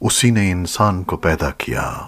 اسی نے انسان کو پیدا کیا۔